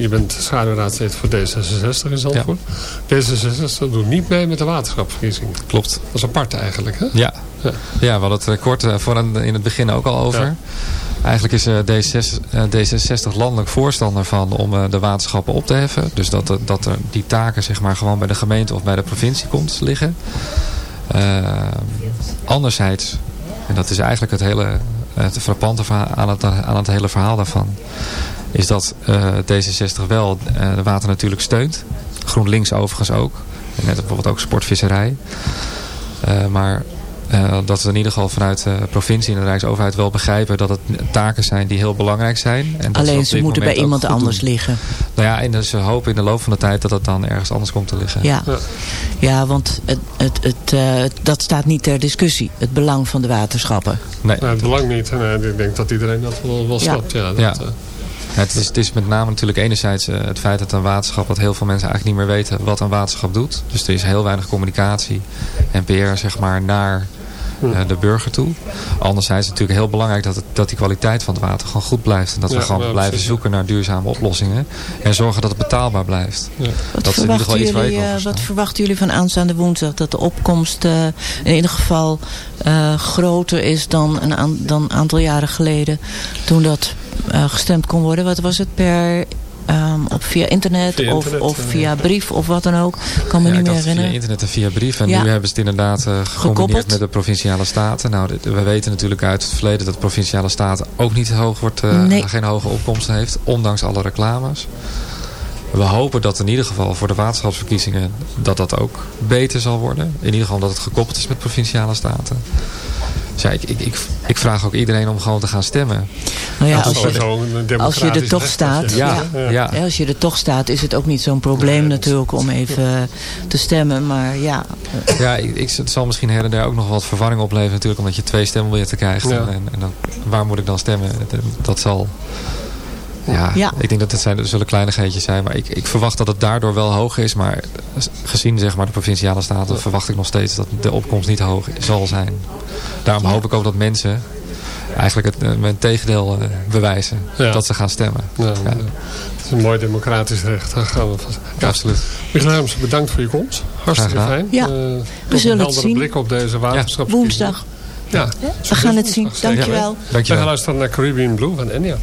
je bent schaduwraadslid voor D66 in Zandvoort. D66 doet niet mee met de waterschapsverkiezing. Klopt. Dat is apart eigenlijk, hè? Ja. Ja. ja, we hadden het kort eh, voor in het begin ook al over. Ja. Eigenlijk is eh, D66, eh, D66 landelijk voorstander van om de waterschappen op te heffen. Dus dat, er- dat er die taken zeg maar, gewoon bij de gemeente of bij de provincie komt liggen. Eh, anderzijds, en dat is eigenlijk het hele het frappante aan het, aan het hele verhaal daarvan, is dat eh, D66 wel eh, de water natuurlijk steunt. GroenLinks overigens ook. Net bijvoorbeeld ook sportvisserij. Eh, maar eh, dat we in ieder geval vanuit de provincie en de Rijksoverheid wel begrijpen dat het taken zijn die heel belangrijk zijn. En dat alleen ze moeten bij iemand anders doen. liggen. Nou ja, en dus we hopen in de loop van de tijd dat het dan ergens anders komt te liggen. Ja, Ja. ja want het, het, het, eh, dat staat niet ter discussie. Het belang van de waterschappen. Nee. Nou, het belang niet. Eh, ik denk dat iedereen dat wel, wel Ja. snapt. Ja. dat, Ja. eh, Ja, het, is, het is met name natuurlijk enerzijds eh, het feit dat een waterschap... dat heel veel mensen eigenlijk niet meer weten wat een waterschap doet. Dus er is heel weinig communicatie en PR zeg maar, naar eh, de burger toe. Anderzijds is het natuurlijk heel belangrijk dat, het, dat die kwaliteit van het water gewoon goed blijft. En dat we Ja, gewoon ja, blijven precies. zoeken naar duurzame oplossingen. En zorgen dat het betaalbaar blijft. Wat, dat is in ieder geval verwachten iets waar ik jullie, wel eh, wat verwachten jullie van aanstaande woensdag? Dat de opkomst eh, in ieder geval eh, groter is dan een dan aantal jaren geleden. Toen dat eh, gestemd kon worden. Wat was het per... ehm, op via internet, Via of, internet, of eh, via brief of wat dan ook. Ik kan me Ja, niet meer dacht via herinneren. internet en via brief. En Ja. nu hebben ze het inderdaad eh, gecombineerd Gekoppeld. met de provinciale staten. Nou, we weten natuurlijk uit het verleden dat de provinciale staten ook niet hoog wordt, eh, Nee. geen hoge opkomsten heeft. Ondanks alle reclames. We hopen dat in ieder geval voor de waterschapsverkiezingen dat dat ook beter zal worden. In ieder geval dat het gekoppeld is met provinciale staten. Dus ja, ik, ik, ik, ik vraag ook iedereen om gewoon te gaan stemmen. Nou ja, als je, sowieso een als je er toch staat, als je- Ja, ja. Ja, als je er toch staat, is het ook niet zo'n probleem natuurlijk om even eh, te stemmen. Maar ja, Ja, ik, ik, het zal misschien her en der ook nog wat verwarring opleveren natuurlijk. Omdat je twee stembiljetten krijgt. Ja. En, en, en dan, waar moet ik dan stemmen? Dat, dat zal... Ja, Ja. ik denk dat het zijn, er zullen kleinigheidjes zijn. Maar ik, ik verwacht dat het daardoor wel hoog is. Maar gezien zeg maar, de provinciale staten verwacht ik nog steeds dat de opkomst niet hoog zal zijn. Daarom hoop ik ook dat mensen eigenlijk het, eh, het tegendeel eh, bewijzen. Ja. Dat ze gaan stemmen. Ja, Het is een mooi democratisch recht. Daar gaan we van. Ja, absoluut. Michiel bedankt voor je komst. Hartstikke fijn. Ja, Eh, we nog zullen een het heldere zien. blik op deze waterschap. woensdag. Ja, we gaan het zien. Dankjewel. We gaan luisteren naar Caribbean Blue van Enya.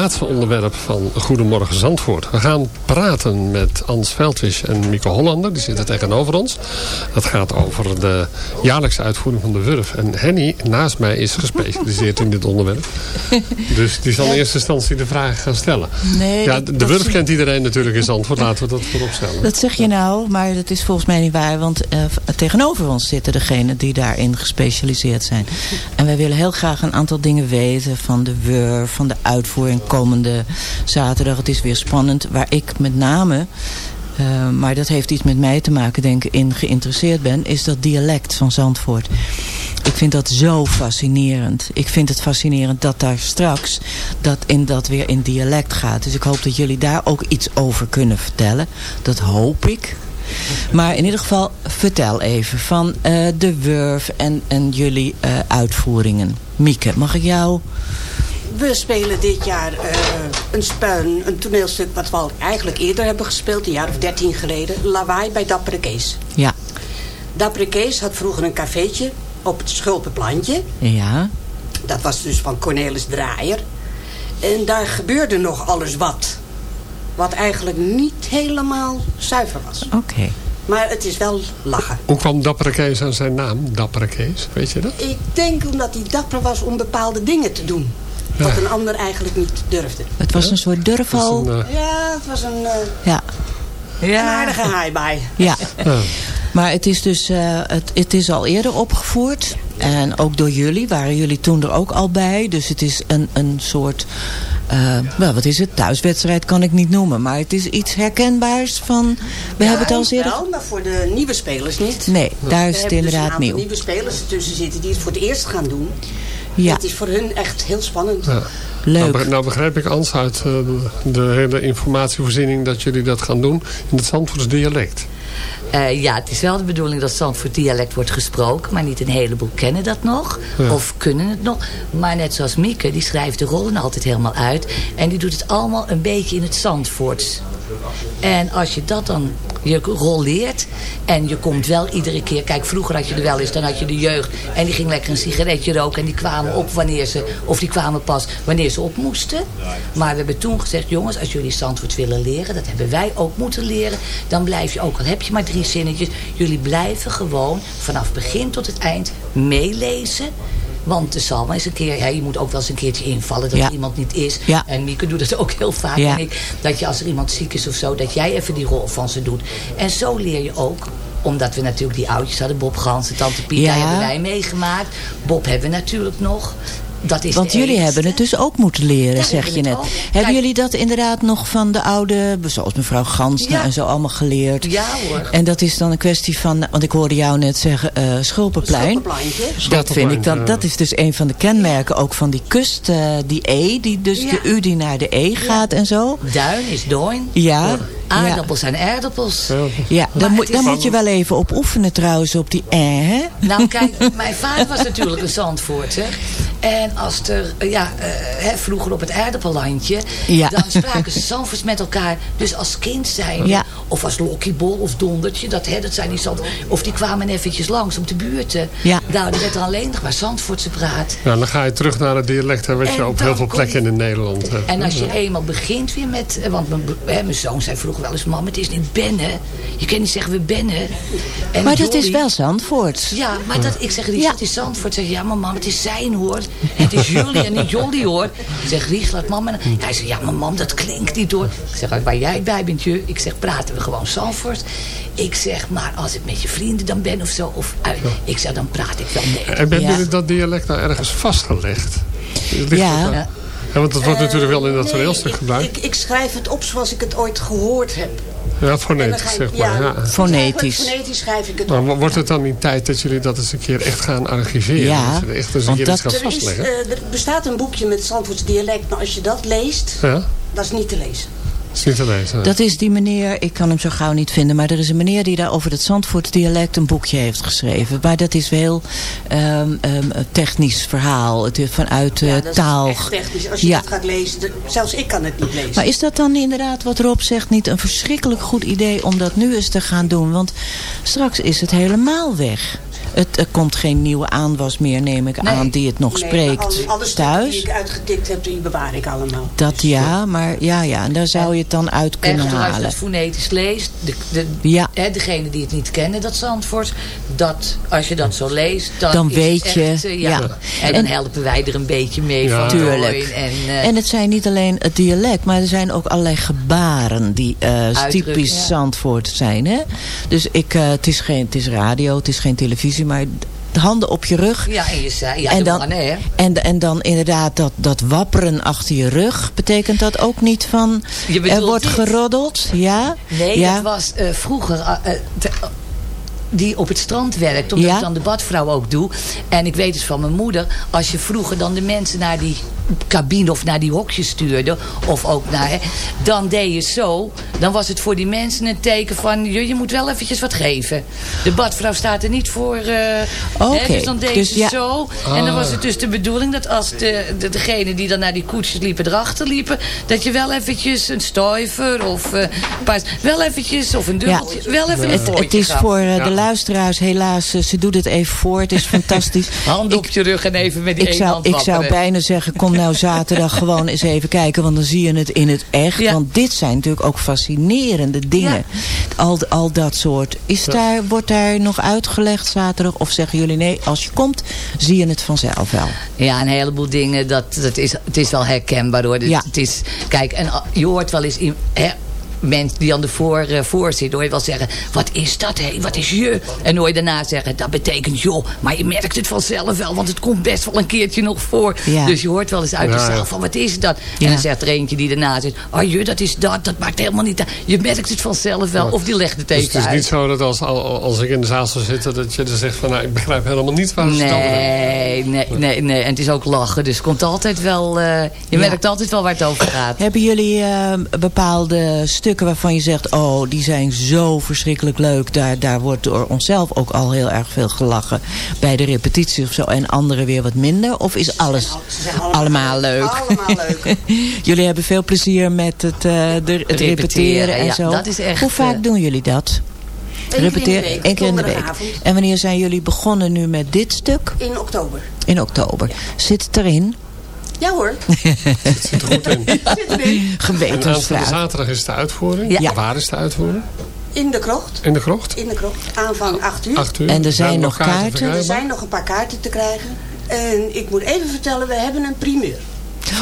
Laatste onderwerp van Goedemorgen Zandvoort. We gaan praten met Ans Veldwisch en Mieke Hollander. Die zitten tegenover ons. Dat gaat over de jaarlijkse uitvoering van de Wurf. En Henny naast mij is gespecialiseerd in dit onderwerp. Dus die zal in eerste instantie de vragen gaan stellen. Nee, ja, de Wurf kent iedereen natuurlijk in Zandvoort. Laten we dat voorop stellen. Dat zeg je nou, maar dat is volgens mij niet waar. Want eh, tegenover ons zitten degenen die daarin gespecialiseerd zijn. En wij willen heel graag een aantal dingen weten van de Wurf, van de uitvoering komende zaterdag. Het is weer spannend, waar ik met name... eh, maar dat heeft iets met mij te maken, denk ik, in geïnteresseerd ben... is dat dialect van Zandvoort. Ik vind dat zo fascinerend. Ik vind het fascinerend dat daar straks dat in dat weer in dialect gaat. Dus ik hoop dat jullie daar ook iets over kunnen vertellen. Dat hoop ik. Maar in ieder geval, vertel even van eh, de Wurf en, en jullie eh, uitvoeringen. Mieke, mag ik jou? We spelen dit jaar eh, een spuin, een toneelstuk wat we al eigenlijk eerder hebben gespeeld, een jaar of dertien geleden. Lawaai bij Dappere Kees. Ja. Dappere Kees had vroeger een cafeetje op het Schulpenplantje. Ja. Dat was dus van Cornelis Draaier. En daar gebeurde nog alles wat. Wat eigenlijk niet helemaal zuiver was. Oké. Maar het is wel lachen. Hoe kwam Dappere Kees aan zijn naam? Dappere Kees, weet je dat? Ik denk omdat hij dapper was om bepaalde dingen te doen. Wat Ja. een ander eigenlijk niet durfde. Het was een soort durfal. Ja, het was een, eh, Ja. een aardige haaibaai. Ja. Maar het is dus eh, het, het is al eerder opgevoerd. En ook door jullie. Waren jullie toen er ook al bij. Dus het is een, een soort... eh, wel, wat is het? Thuiswedstrijd kan ik niet noemen. Maar het is iets herkenbaars van... We hebben het al eerder... wel, maar voor de nieuwe spelers niet. Nee, daar is We het hebben dus inderdaad aantal nieuw. nieuwe spelers ertussen zitten die het voor het eerst gaan doen. Ja. Het is voor hun echt heel spannend. Ja. Nou, be- nou begrijp ik, Ans, uit eh, de hele informatievoorziening... dat jullie dat gaan doen in het Zandvoorts dialect. Eh, ja, het is wel de bedoeling dat Zandvoort dialect wordt gesproken. Maar niet een heleboel kennen dat nog. Ja. Of kunnen het nog. Maar net zoals Mieke, die schrijft de rollen altijd helemaal uit. En die doet het allemaal een beetje in het Zandvoorts. En als je dat dan je rol leert. En je komt wel iedere keer. Kijk, vroeger had je er wel eens. Dan had je de jeugd. En die ging lekker een sigaretje roken. En die kwamen op wanneer ze. Of die kwamen pas wanneer ze op moesten. Maar we hebben toen gezegd. Jongens, als jullie Zandvoort willen leren. Dat hebben wij ook moeten leren. Dan blijf je ook al heb je maar drie zinnetjes. Jullie blijven gewoon vanaf begin tot het eind meelezen. Want er zal maar eens een keer, ja, je moet ook wel eens een keertje invallen dat Ja. er iemand niet is. Ja. En Mieke doet het ook heel vaak. En ik, dat je als er iemand ziek is of zo, dat jij even die rol van ze doet. En zo leer je ook omdat we natuurlijk die oudjes hadden. Bob Gans en Tante Pieter Ja. hebben wij meegemaakt. Bob hebben we natuurlijk nog. Dat is Want jullie hebben het dus ook moeten leren, Ja, zeg je net. ook. Hebben Kijk- jullie dat inderdaad nog van de oude, zoals mevrouw Gansner Ja. en zo allemaal geleerd? Ja hoor. En dat is dan een kwestie van, want ik hoorde jou net zeggen, eh Schulpenplein. Dat vind ik dan, dat is dus een van de kenmerken ook van die kust, eh, die E, die dus Ja. de U die naar de E gaat en zo. Duin is doin. Ja. Aardappels zijn aardappels. Ja, daar, moet, daar moet je wel even op oefenen trouwens, op die E, hè? Nou [laughs] kijk, mijn vader was natuurlijk een Zandvoorter. En als er, eh, ja, eh, hè, vroeger op het aardappellandje... Ja. dan spraken ze Zandvoorts met elkaar. Dus als kind zijn. Ja. Of als lokkiebol of dondertje. Dat, hè, dat zijn die Zand... Of die kwamen eventjes langs op de buurten. Ja. Nou, die werd er alleen nog maar Zandvoortse praat. Nou, dan ga je terug naar het dialect hè, wat je op heel veel plekken in Nederland hebt. En als je Ja. eenmaal begint weer met... eh, Want mijn, hè, mijn zoon zei vroeger wel eens... Mam, het is niet bennen. Je kan niet zeggen we bennen. En Maar dat is wel Zandvoort. ja, maar dat, ik zeg, Ries, het is Zandvoort. Zeg, ja, maar mam, het is zijn hoor. Het is jullie en niet Jolly hoor. Ik zeg, Ries, laat mama... Ja, hij zegt, ja, maar mam, dat klinkt niet hoor. Ik zeg, waar jij bij bent, je. Ik zeg, praten we gewoon Zandvoort. Ik zeg, maar als ik met je vrienden dan ben of zo... Of, uit, ik zeg, dan praat ik wel Nederlands. En hebben jullie dat dialect nou ergens vastgelegd? Ja. Ja, want dat wordt natuurlijk wel in dat toneelstuk gebruikt. Ik, ik schrijf het op zoals ik het ooit gehoord heb. Ja, fonetisch ik- zeg maar. Ja. Fonetisch. Fonetisch schrijf ik het Maar op. wo- wordt het dan niet tijd dat jullie dat eens een keer echt gaan archiveren? Ja, dat je er echt eens een keer dat- gaan Er, is, vastleggen? er bestaat een boekje met Zandvoorts dialect. Maar als je dat leest, ja, dat is niet te lezen. Dat is. Dat die meneer, ik kan hem zo gauw niet vinden... maar er is een meneer die daar over het Zandvoort dialect een boekje heeft geschreven. Maar dat is wel ehm, ehm, een technisch verhaal. Het is vanuit eh, Ja, dat taal. is echt technisch. Als je Ja. het gaat lezen, de- zelfs ik kan het niet lezen. Maar is dat dan inderdaad, wat Rob zegt, niet een verschrikkelijk goed idee om dat nu eens te gaan doen? Want straks is het helemaal weg. Het, er komt geen nieuwe aanwas meer, neem ik aan, die het nog Nee, spreekt maar alle, alle stukken thuis. die ik uitgetikt heb, die bewaar ik allemaal. Dat ja, maar ja, ja, en daar zou je het dan uit En kunnen als je halen. het fonetisch leest, de, de, Ja. hè, degene die het niet kennen, dat Zandvoort, dat, als je dat zo leest, dan, Dan is weet het je, echt, eh, ja. ja. En dan En- helpen wij er een beetje mee Ja. van Tuurlijk. Roy En, eh, En het zijn niet alleen het dialect, maar er zijn ook allerlei gebaren die eh, typisch ja. Zandvoort zijn. Hè? Dus ik, het, is geen, het is radio, het is geen televisie, maar de handen op je rug. ja, en je zei, ja, en, dan, hè. en, en dan inderdaad dat, dat wapperen achter je rug. Betekent dat ook niet van Je er wordt dit? geroddeld? Ja? Nee, ja? dat was eh, vroeger... eh, eh, te- die op het strand werkt, omdat Ja? ik dan de badvrouw ook doe. En ik weet dus van mijn moeder, als je vroeger dan de mensen naar die cabine of naar die hokjes stuurde, of ook naar, hè, dan deed je zo, dan was het voor die mensen een teken van, je, je moet wel eventjes wat geven. De badvrouw staat er niet voor, eh, hè, Oké, dus dan deed dus ze ja. zo. En dan was het dus de bedoeling dat als de, de, degene die dan naar die koetsjes liepen, erachter liepen, dat je wel eventjes een stuiver of eh, een paar, wel eventjes, of een dubbeltje, wel even een het, het is gaf. voor eh, Ja. de luisteraars helaas, eh, ze doet het even voor. Het is [laughs] fantastisch. Handen op je rug en even met die ik zou, hand ik zou bijna zeggen, kom nou [laughs] zaterdag gewoon eens even kijken. Want dan zie je het in het echt. Want dit zijn natuurlijk ook fascinerende dingen. Al, al dat soort. Is daar, wordt daar nog uitgelegd zaterdag? Of zeggen jullie nee, als je komt, zie je het vanzelf wel. Ja, een heleboel dingen, dat, dat is, het is wel herkenbaar hoor. Ja. Het is, kijk, en uh, je hoort wel eens... In, hè, Mensen die aan de voor, eh, voor zitten, hoor je wel zeggen... Wat is dat, hé? Wat is je? En hoor je daarna zeggen, dat betekent joh. Maar je merkt het vanzelf wel, want het komt best wel een keertje nog voor. Ja. Dus je hoort wel eens uit Ja, jezelf ja. van, wat is dat? Ja. En dan zegt er eentje die daarna zegt... Oh je, dat is dat, dat maakt helemaal niet uit. Je merkt het vanzelf wel, of die legt het Dus even het is uit. niet zo dat als, als ik in de zaal zou zitten... dat je dan zegt van, nou, ik begrijp helemaal niet waar ze hebben. Nee, nee, nee, nee. En het is ook lachen. Dus het komt altijd wel... eh, je Ja. merkt altijd wel waar het over gaat. Hebben jullie eh, bepaalde stukken waarvan je zegt... oh, die zijn zo verschrikkelijk leuk. Daar, daar wordt door onszelf ook al heel erg veel gelachen. Bij de repetitie of zo. En anderen weer wat minder. Of is alles allemaal, leuk? Allemaal leuk. [laughs] jullie hebben veel plezier met het, eh, de, het repeteren, Repeteren, en ja, zo. dat is echt, Hoe vaak eh, doen jullie dat? week, Eén keer in de week. En wanneer zijn jullie begonnen nu met dit stuk? In oktober. In oktober. Zit het erin? Ja hoor. [laughs] Het zit er goed in. [laughs] Zit erin. Gewetensvraag. aanstaande zaterdag is de uitvoering. Ja. Waar is de uitvoering? In de krocht. In de krocht? In de krocht. Aanvang 8 uur. Acht uur. En er zijn nog kaarten? Er zijn nog een paar kaarten te krijgen. En ik moet even vertellen, we hebben een primeur.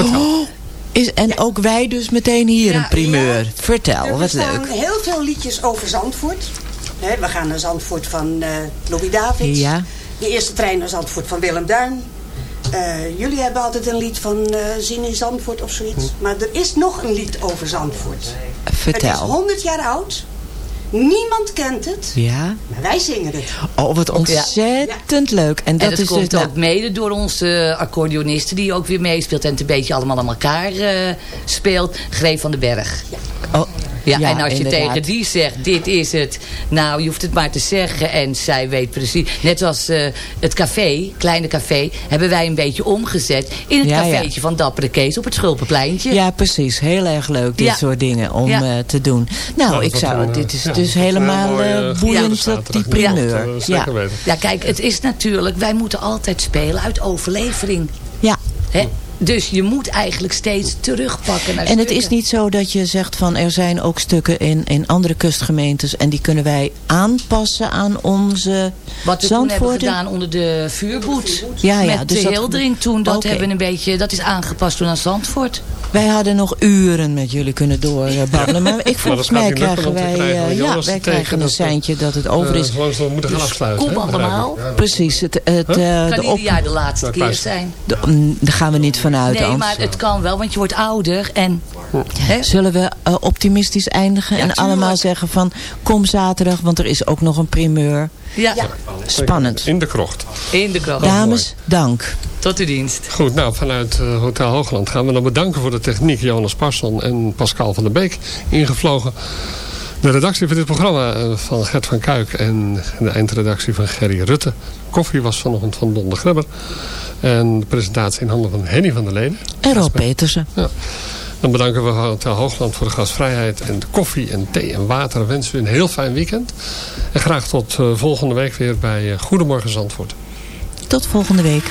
Oh, is, en ook wij dus meteen hier een primeur. Vertel, er wat staan leuk. heel veel liedjes over Zandvoort. Hè, we gaan naar Zandvoort van eh Louis Davids. Ja. De eerste trein naar Zandvoort van Willem Duin. Eh, jullie hebben altijd een lied van eh Zin in Zandvoort of zoiets. Maar er is nog een lied over Zandvoort. Het is Vertel. 100 jaar oud. Niemand kent het. Ja. Maar wij zingen het. Oh, wat ontzettend leuk. En En dat, dat, is komt dus, ook mede door onze accordeoniste die ook weer meespeelt. En het een beetje allemaal aan elkaar eh, speelt. Greef van den Berg. oh, Ja, ja, en als je inderdaad. tegen die zegt, dit is het. Nou, je hoeft het maar te zeggen. En zij weet precies. Net zoals eh, het café, kleine café, hebben wij een beetje omgezet. In het Ja, ja. cafeetje van Dappere Kees op het Schulpenpleintje. Ja, precies. Heel erg leuk, dit Ja. soort dingen om Ja. eh, te doen. Nou, Nou, ik zou, een, dit is ja, dus helemaal mooie, eh, eh, boeiend, dat, die primeur. eh, ja. Ja, kijk, het is natuurlijk... Wij moeten altijd spelen uit overlevering. ja. Hè? Dus je moet eigenlijk steeds terugpakken naar En het is niet zo dat je zegt van er zijn ook stukken in, in andere kustgemeentes en die kunnen wij aanpassen aan onze Wat we toen hebben gedaan onder de vuurboet. Ja, ja, Met dus de dat- Hildering toen. Dat, hebben we een beetje, dat is aangepast toen aan Zandvoort. Wij hadden nog uren met jullie kunnen doorbabbelen. Maar ik, [laughs] volgens mij krijgen wij, krijgen eh, ja, wij tegen krijgen een dat we, seintje dat het over is. Eh, zolang we moeten gaan afsluiten. kom allemaal. Precies, het, het, eh, Kan de ieder op... jaar de laatste Nou, keer zijn. mm, daar gaan we niet vanuit, Nee, maar het kan wel, want je wordt ouder. En, hè? Zullen we eh, optimistisch eindigen Ja, en tuurlijk. allemaal zeggen van kom zaterdag, want er is ook nog een primeur. Ja, Spannend. In de krocht. in de krocht. Dames, dank. Tot uw dienst. Goed, nou vanuit eh, Hotel Hoogland gaan we dan bedanken voor de techniek Jonas Parson en Pascal van der Beek ingevlogen. De redactie van dit programma eh, van Gert van Kuik en de eindredactie van Gerry Rutte. Koffie was vanochtend van Don de Grebber. En de presentatie in handen van Henny van der Leden. En Rob Petersen. Ja. Dan bedanken we Hotel Hoogland voor de gastvrijheid en de koffie en thee en water. En wensen u een heel fijn weekend. En graag tot eh, volgende week weer bij eh, Goedemorgen Zandvoort. Tot volgende week.